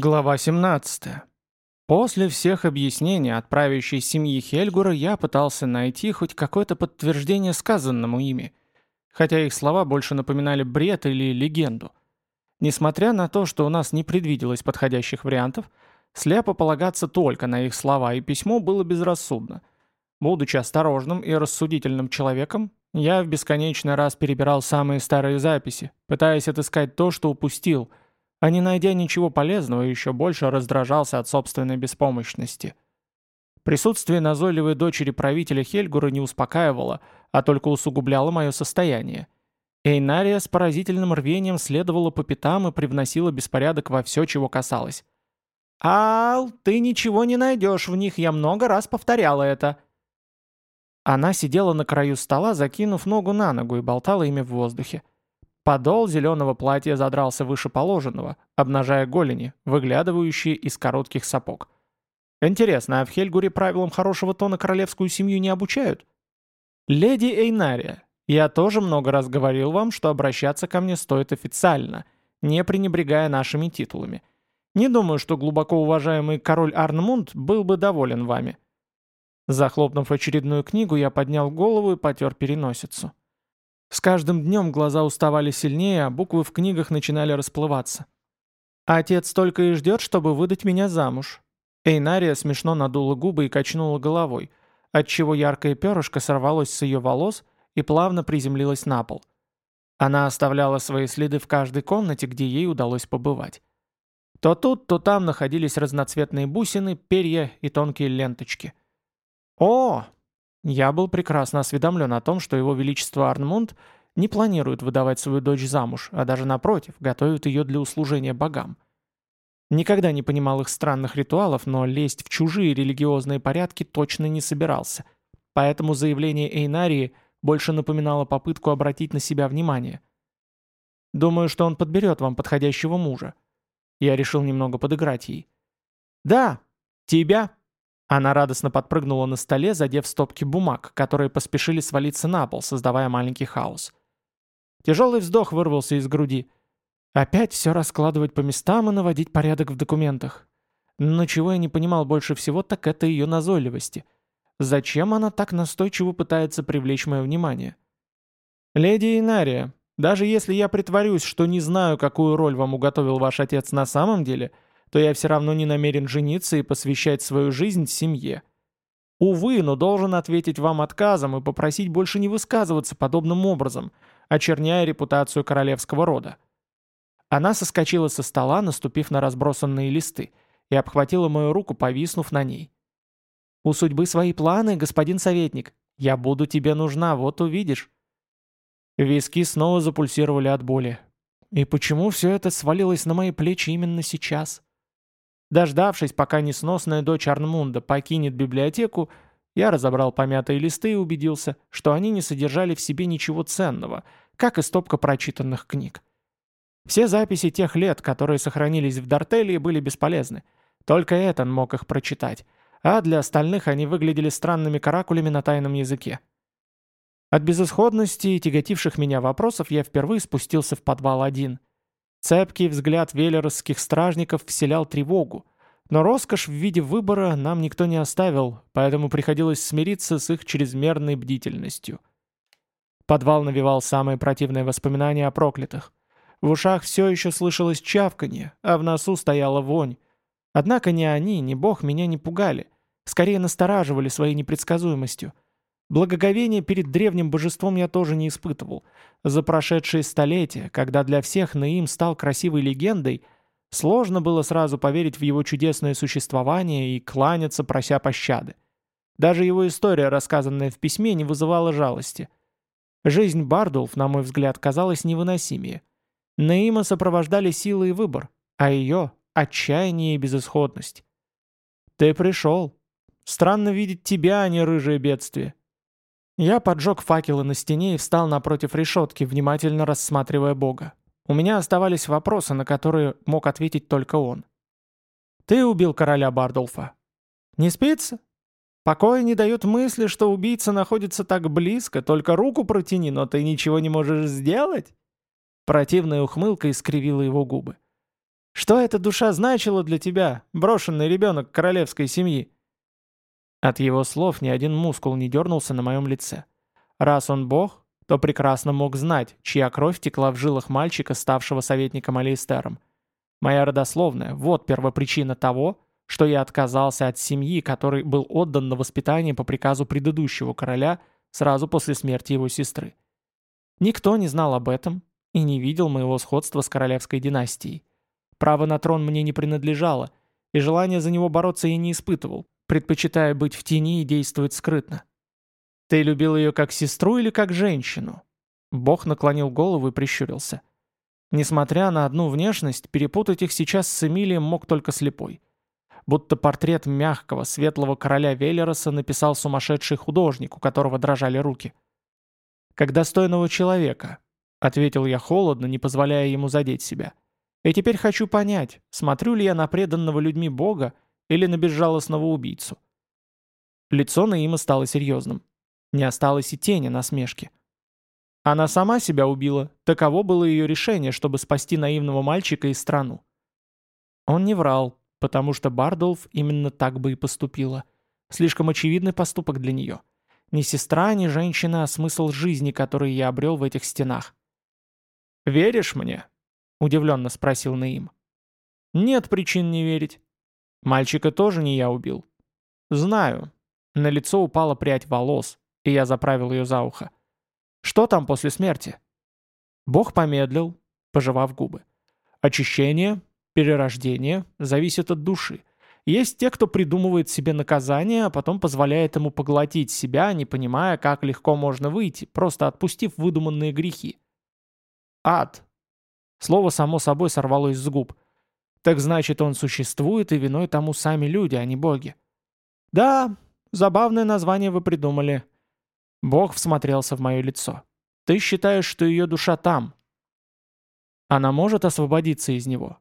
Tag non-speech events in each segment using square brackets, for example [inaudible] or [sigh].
Глава 17. После всех объяснений от правящей семьи Хельгура я пытался найти хоть какое-то подтверждение сказанному ими, хотя их слова больше напоминали бред или легенду. Несмотря на то, что у нас не предвиделось подходящих вариантов, слепо полагаться только на их слова и письмо было безрассудно. Будучи осторожным и рассудительным человеком, я в бесконечный раз перебирал самые старые записи, пытаясь отыскать то, что упустил – а не найдя ничего полезного, еще больше раздражался от собственной беспомощности. Присутствие назойливой дочери правителя Хельгура не успокаивало, а только усугубляло мое состояние. Эйнария с поразительным рвением следовала по пятам и привносила беспорядок во все, чего касалось. «Ал, ты ничего не найдешь в них, я много раз повторяла это». Она сидела на краю стола, закинув ногу на ногу и болтала ими в воздухе. Подол зеленого платья задрался выше положенного, обнажая голени, выглядывающие из коротких сапог. Интересно, а в Хельгуре правилам хорошего тона королевскую семью не обучают? Леди Эйнария, я тоже много раз говорил вам, что обращаться ко мне стоит официально, не пренебрегая нашими титулами. Не думаю, что глубоко уважаемый король Арнмунд был бы доволен вами. Захлопнув очередную книгу, я поднял голову и потер переносицу. С каждым днем глаза уставали сильнее, а буквы в книгах начинали расплываться. «Отец только и ждет, чтобы выдать меня замуж». Эйнария смешно надула губы и качнула головой, отчего яркое перышко сорвалось с ее волос и плавно приземлилось на пол. Она оставляла свои следы в каждой комнате, где ей удалось побывать. То тут, то там находились разноцветные бусины, перья и тонкие ленточки. «О, я был прекрасно осведомлен о том, что его величество Арнмунд не планирует выдавать свою дочь замуж, а даже напротив, готовит ее для услужения богам. Никогда не понимал их странных ритуалов, но лезть в чужие религиозные порядки точно не собирался. Поэтому заявление Эйнарии больше напоминало попытку обратить на себя внимание. «Думаю, что он подберет вам подходящего мужа». Я решил немного подыграть ей. «Да, тебя!» Она радостно подпрыгнула на столе, задев стопки бумаг, которые поспешили свалиться на пол, создавая маленький хаос. Тяжелый вздох вырвался из груди. Опять все раскладывать по местам и наводить порядок в документах. Но чего я не понимал больше всего, так это ее назойливости. Зачем она так настойчиво пытается привлечь мое внимание? «Леди Инария, даже если я притворюсь, что не знаю, какую роль вам уготовил ваш отец на самом деле», то я все равно не намерен жениться и посвящать свою жизнь семье. Увы, но должен ответить вам отказом и попросить больше не высказываться подобным образом, очерняя репутацию королевского рода. Она соскочила со стола, наступив на разбросанные листы, и обхватила мою руку, повиснув на ней. «У судьбы свои планы, господин советник. Я буду тебе нужна, вот увидишь». Виски снова запульсировали от боли. И почему все это свалилось на мои плечи именно сейчас? Дождавшись, пока несносная дочь Арнмунда покинет библиотеку, я разобрал помятые листы и убедился, что они не содержали в себе ничего ценного, как и стопка прочитанных книг. Все записи тех лет, которые сохранились в Дартелии, были бесполезны. Только Этан мог их прочитать, а для остальных они выглядели странными каракулями на тайном языке. От безысходности и тяготивших меня вопросов я впервые спустился в подвал один. Цепкий взгляд велеросских стражников вселял тревогу, но роскошь в виде выбора нам никто не оставил, поэтому приходилось смириться с их чрезмерной бдительностью. Подвал навевал самые противные воспоминания о проклятых. В ушах все еще слышалось чавканье, а в носу стояла вонь. Однако ни они, ни бог меня не пугали, скорее настораживали своей непредсказуемостью. Благоговения перед древним божеством я тоже не испытывал. За прошедшие столетия, когда для всех Наим стал красивой легендой, сложно было сразу поверить в его чудесное существование и кланяться, прося пощады. Даже его история, рассказанная в письме, не вызывала жалости. Жизнь Бардулф, на мой взгляд, казалась невыносимее. Наима сопровождали силы и выбор, а ее — отчаяние и безысходность. «Ты пришел. Странно видеть тебя, а не рыжее бедствие. Я поджег факелы на стене и встал напротив решетки, внимательно рассматривая Бога. У меня оставались вопросы, на которые мог ответить только он. «Ты убил короля Бардулфа». «Не спится?» «Покоя не дает мысли, что убийца находится так близко, только руку протяни, но ты ничего не можешь сделать?» Противная ухмылка искривила его губы. Что эта душа значила для тебя, брошенный ребенок королевской семьи?» От его слов ни один мускул не дернулся на моем лице. Раз он бог, то прекрасно мог знать, чья кровь текла в жилах мальчика, ставшего советником Алистером. Моя родословная – вот первопричина того, что я отказался от семьи, который был отдан на воспитание по приказу предыдущего короля сразу после смерти его сестры. Никто не знал об этом и не видел моего сходства с королевской династией. Право на трон мне не принадлежало, и желания за него бороться я не испытывал, предпочитая быть в тени и действовать скрытно. «Ты любил ее как сестру или как женщину?» Бог наклонил голову и прищурился. Несмотря на одну внешность, перепутать их сейчас с Эмилием мог только слепой. Будто портрет мягкого, светлого короля Велероса написал сумасшедший художник, у которого дрожали руки. «Как достойного человека», — ответил я холодно, не позволяя ему задеть себя. «И теперь хочу понять, смотрю ли я на преданного людьми Бога или на безжалостного убийцу». Лицо Наима стало серьезным. Не осталось и тени насмешки. Она сама себя убила. Таково было ее решение, чтобы спасти наивного мальчика и страну. Он не врал, потому что Бардолф именно так бы и поступила. Слишком очевидный поступок для нее. Ни сестра, ни женщина, а смысл жизни, который я обрел в этих стенах. «Веришь мне?» — удивленно спросил Наим. «Нет причин не верить. Мальчика тоже не я убил». «Знаю». На лицо упала прядь волос, и я заправил ее за ухо. «Что там после смерти?» Бог помедлил, пожевав губы. «Очищение, перерождение зависит от души. Есть те, кто придумывает себе наказание, а потом позволяет ему поглотить себя, не понимая, как легко можно выйти, просто отпустив выдуманные грехи. Ад. Слово само собой сорвалось с губ. Так значит, он существует, и виной тому сами люди, а не боги. Да, забавное название вы придумали. Бог всмотрелся в мое лицо. Ты считаешь, что ее душа там? Она может освободиться из него?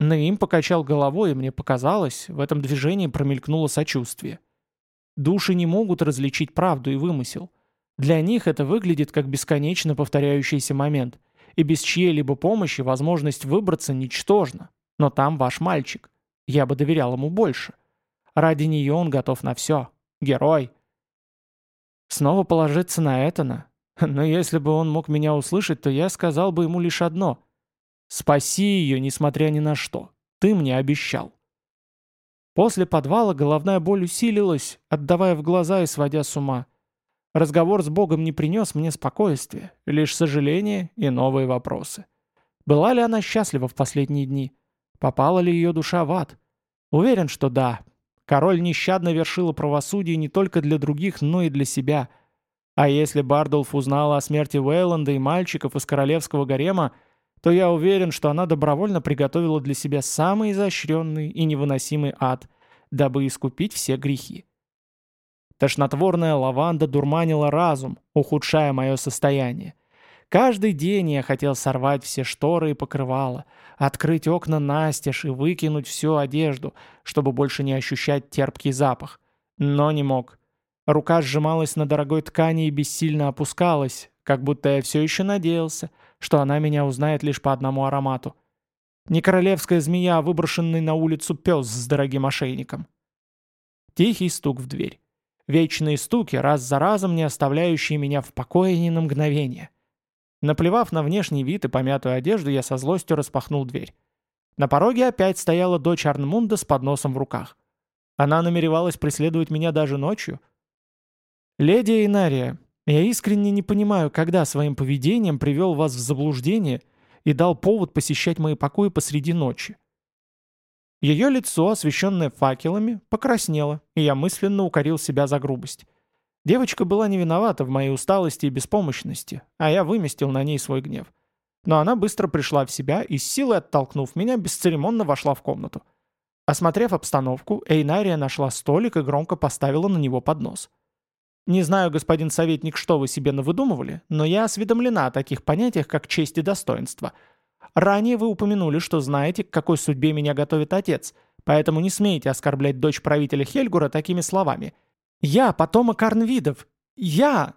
Наим покачал головой, и мне показалось, в этом движении промелькнуло сочувствие. Души не могут различить правду и вымысел. Для них это выглядит как бесконечно повторяющийся момент, и без чьей-либо помощи возможность выбраться ничтожна. Но там ваш мальчик. Я бы доверял ему больше. Ради нее он готов на все. Герой. Снова положиться на Этана? [laughs] Но если бы он мог меня услышать, то я сказал бы ему лишь одно. «Спаси ее, несмотря ни на что. Ты мне обещал». После подвала головная боль усилилась, отдавая в глаза и сводя с ума. Разговор с Богом не принес мне спокойствия, лишь сожаление и новые вопросы. Была ли она счастлива в последние дни? Попала ли ее душа в ад? Уверен, что да, Король нещадно вершила правосудие не только для других, но и для себя. А если Бардулф узнала о смерти Уэйланда и мальчиков из королевского гарема, то я уверен, что она добровольно приготовила для себя самый изощренный и невыносимый ад, дабы искупить все грехи. Тошнотворная лаванда дурманила разум, ухудшая мое состояние. Каждый день я хотел сорвать все шторы и покрывала, открыть окна настежь и выкинуть всю одежду, чтобы больше не ощущать терпкий запах. Но не мог. Рука сжималась на дорогой ткани и бессильно опускалась, как будто я все еще надеялся, что она меня узнает лишь по одному аромату. Не королевская змея, а выброшенный на улицу пес с дорогим ошейником. Тихий стук в дверь. Вечные стуки, раз за разом не оставляющие меня в покое ни на мгновение. Наплевав на внешний вид и помятую одежду, я со злостью распахнул дверь. На пороге опять стояла дочь Арнмунда с подносом в руках. Она намеревалась преследовать меня даже ночью. «Леди Инария, я искренне не понимаю, когда своим поведением привел вас в заблуждение и дал повод посещать мои покои посреди ночи». Ее лицо, освещенное факелами, покраснело, и я мысленно укорил себя за грубость. Девочка была не виновата в моей усталости и беспомощности, а я выместил на ней свой гнев. Но она быстро пришла в себя и, с силой оттолкнув меня, бесцеремонно вошла в комнату. Осмотрев обстановку, Эйнария нашла столик и громко поставила на него поднос. «Не знаю, господин советник, что вы себе навыдумывали, но я осведомлена о таких понятиях, как честь и достоинство. Ранее вы упомянули, что знаете, к какой судьбе меня готовит отец, поэтому не смейте оскорблять дочь правителя Хельгура такими словами – «Я потомок Арнвидов! Я!»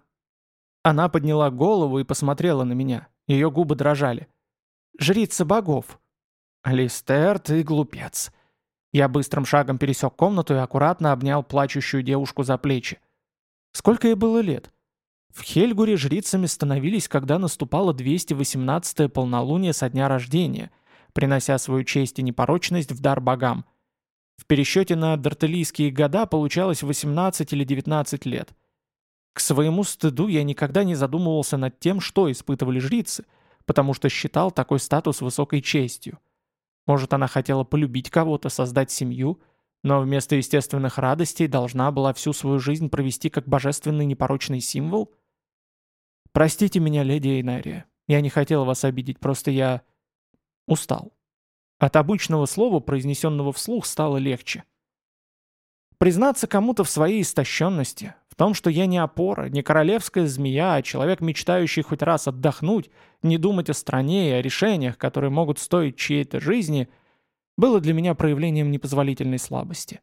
Она подняла голову и посмотрела на меня. Ее губы дрожали. «Жрица богов!» «Алистер, ты глупец». Я быстрым шагом пересек комнату и аккуратно обнял плачущую девушку за плечи. Сколько ей было лет? В Хельгуре жрицами становились, когда наступало 218-е полнолуние со дня рождения, принося свою честь и непорочность в дар богам. В пересчете на дартелийские года получалось 18 или 19 лет. К своему стыду я никогда не задумывался над тем, что испытывали жрицы, потому что считал такой статус высокой честью. Может, она хотела полюбить кого-то, создать семью, но вместо естественных радостей должна была всю свою жизнь провести как божественный непорочный символ? Простите меня, леди Эйнария. Я не хотел вас обидеть, просто я... устал. От обычного слова, произнесенного вслух, стало легче. Признаться кому-то в своей истощенности, в том, что я не опора, не королевская змея, а человек, мечтающий хоть раз отдохнуть, не думать о стране и о решениях, которые могут стоить чьей-то жизни, было для меня проявлением непозволительной слабости.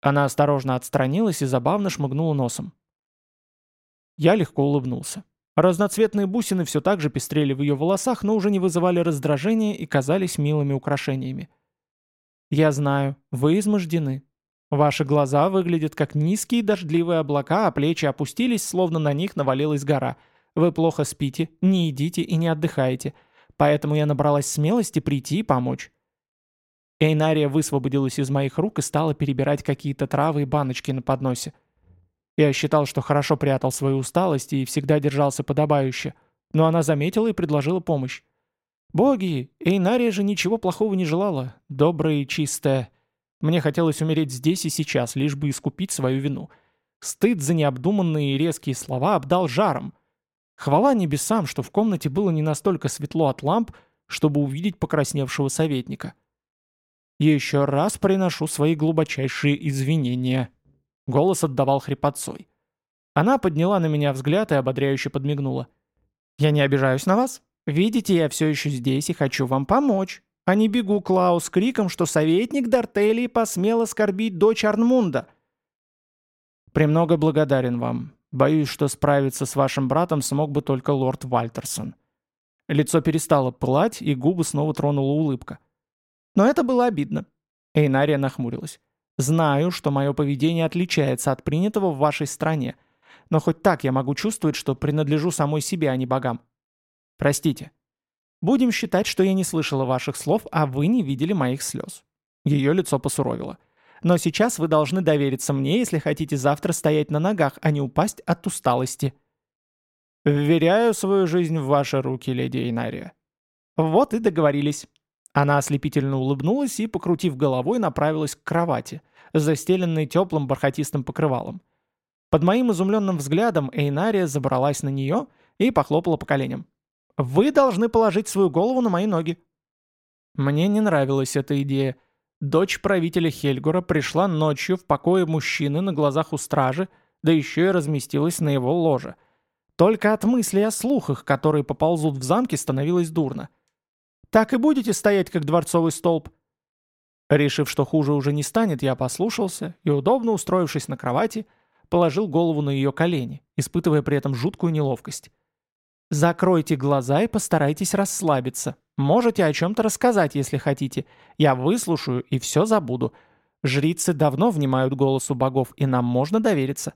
Она осторожно отстранилась и забавно шмыгнула носом. Я легко улыбнулся. Разноцветные бусины все так же пестрели в ее волосах, но уже не вызывали раздражения и казались милыми украшениями. «Я знаю, вы измождены», Ваши глаза выглядят как низкие дождливые облака, а плечи опустились, словно на них навалилась гора. Вы плохо спите, не едите и не отдыхаете. Поэтому я набралась смелости прийти и помочь. Эйнария высвободилась из моих рук и стала перебирать какие-то травы и баночки на подносе. Я считал, что хорошо прятал свою усталость и всегда держался подобающе, но она заметила и предложила помощь. «Боги, Эйнария же ничего плохого не желала, добрая и чистая». Мне хотелось умереть здесь и сейчас, лишь бы искупить свою вину. Стыд за необдуманные и резкие слова обдал жаром. Хвала небесам, что в комнате было не настолько светло от ламп, чтобы увидеть покрасневшего советника. «Еще раз приношу свои глубочайшие извинения». Голос отдавал хрипотцой. Она подняла на меня взгляд и ободряюще подмигнула. «Я не обижаюсь на вас. Видите, я все еще здесь и хочу вам помочь а не бегу Клаус с криком, что советник Дартелии посмел оскорбить дочь Арнмунда. «Премного благодарен вам. Боюсь, что справиться с вашим братом смог бы только лорд Вальтерсон». Лицо перестало пылать, и губы снова тронула улыбка. Но это было обидно. Эйнария нахмурилась. «Знаю, что мое поведение отличается от принятого в вашей стране, но хоть так я могу чувствовать, что принадлежу самой себе, а не богам. Простите». Будем считать, что я не слышала ваших слов, а вы не видели моих слез». Ее лицо посуровило. «Но сейчас вы должны довериться мне, если хотите завтра стоять на ногах, а не упасть от усталости». «Вверяю свою жизнь в ваши руки, леди Эйнария». «Вот и договорились». Она ослепительно улыбнулась и, покрутив головой, направилась к кровати, застеленной теплым бархатистым покрывалом. Под моим изумленным взглядом Эйнария забралась на нее и похлопала по коленям. Вы должны положить свою голову на мои ноги». Мне не нравилась эта идея. Дочь правителя Хельгура пришла ночью в покое мужчины на глазах у стражи, да еще и разместилась на его ложе. Только от мысли о слухах, которые поползут в замке, становилось дурно. «Так и будете стоять, как дворцовый столб?» Решив, что хуже уже не станет, я послушался и, удобно устроившись на кровати, положил голову на ее колени, испытывая при этом жуткую неловкость. Закройте глаза и постарайтесь расслабиться. Можете о чем-то рассказать, если хотите. Я выслушаю и все забуду. Жрицы давно внимают голосу богов, и нам можно довериться».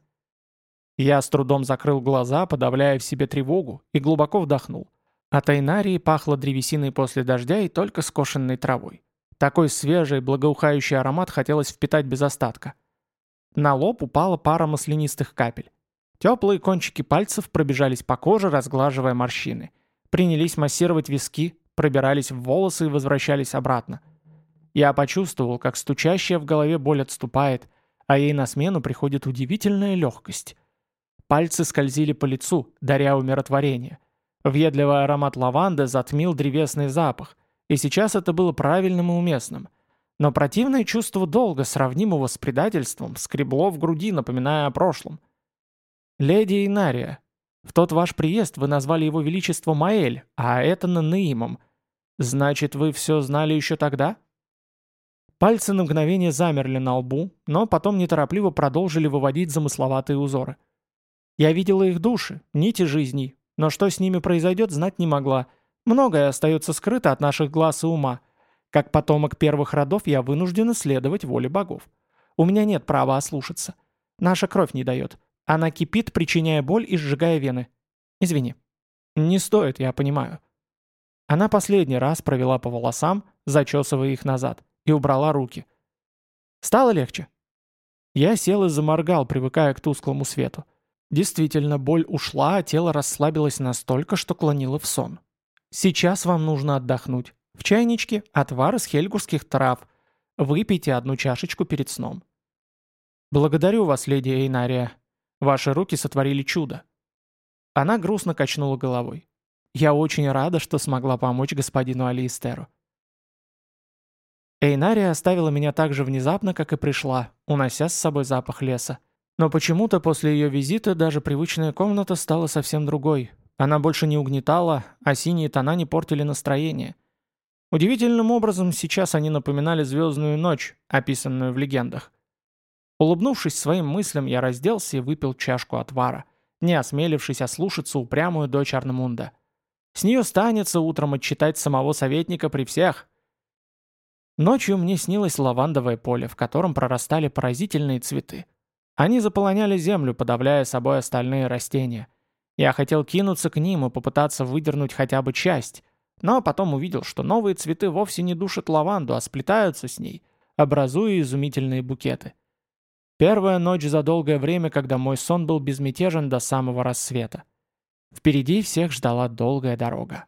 Я с трудом закрыл глаза, подавляя в себе тревогу, и глубоко вдохнул. От Айнарии пахло древесиной после дождя и только скошенной травой. Такой свежий, благоухающий аромат хотелось впитать без остатка. На лоб упала пара маслянистых капель. Теплые кончики пальцев пробежались по коже, разглаживая морщины. Принялись массировать виски, пробирались в волосы и возвращались обратно. Я почувствовал, как стучащая в голове боль отступает, а ей на смену приходит удивительная легкость. Пальцы скользили по лицу, даря умиротворение. Въедливый аромат лаванды затмил древесный запах, и сейчас это было правильным и уместным. Но противное чувство долга, сравнимого с предательством, скребло в груди, напоминая о прошлом — «Леди Инария, в тот ваш приезд вы назвали его величество Маэль, а это Нанаимом. Значит, вы все знали еще тогда?» Пальцы на мгновение замерли на лбу, но потом неторопливо продолжили выводить замысловатые узоры. Я видела их души, нити жизней, но что с ними произойдет, знать не могла. Многое остается скрыто от наших глаз и ума. Как потомок первых родов я вынужден следовать воле богов. У меня нет права ослушаться. Наша кровь не дает. Она кипит, причиняя боль и сжигая вены. Извини. Не стоит, я понимаю. Она последний раз провела по волосам, зачесывая их назад, и убрала руки. Стало легче? Я сел и заморгал, привыкая к тусклому свету. Действительно, боль ушла, а тело расслабилось настолько, что клонило в сон. Сейчас вам нужно отдохнуть. В чайничке отвар из хельгурских трав. Выпейте одну чашечку перед сном. Благодарю вас, леди Эйнария. Ваши руки сотворили чудо. Она грустно качнула головой. Я очень рада, что смогла помочь господину Алистеру. Эйнария оставила меня так же внезапно, как и пришла, унося с собой запах леса. Но почему-то после ее визита даже привычная комната стала совсем другой. Она больше не угнетала, а синие тона не портили настроение. Удивительным образом сейчас они напоминали звездную ночь, описанную в легендах. Улыбнувшись своим мыслям, я разделся и выпил чашку отвара, не осмелившись ослушаться упрямую дочь Арнемунда. С нее станется утром отчитать самого советника при всех. Ночью мне снилось лавандовое поле, в котором прорастали поразительные цветы. Они заполоняли землю, подавляя собой остальные растения. Я хотел кинуться к ним и попытаться выдернуть хотя бы часть, но потом увидел, что новые цветы вовсе не душат лаванду, а сплетаются с ней, образуя изумительные букеты. Первая ночь за долгое время, когда мой сон был безмятежен до самого рассвета. Впереди всех ждала долгая дорога.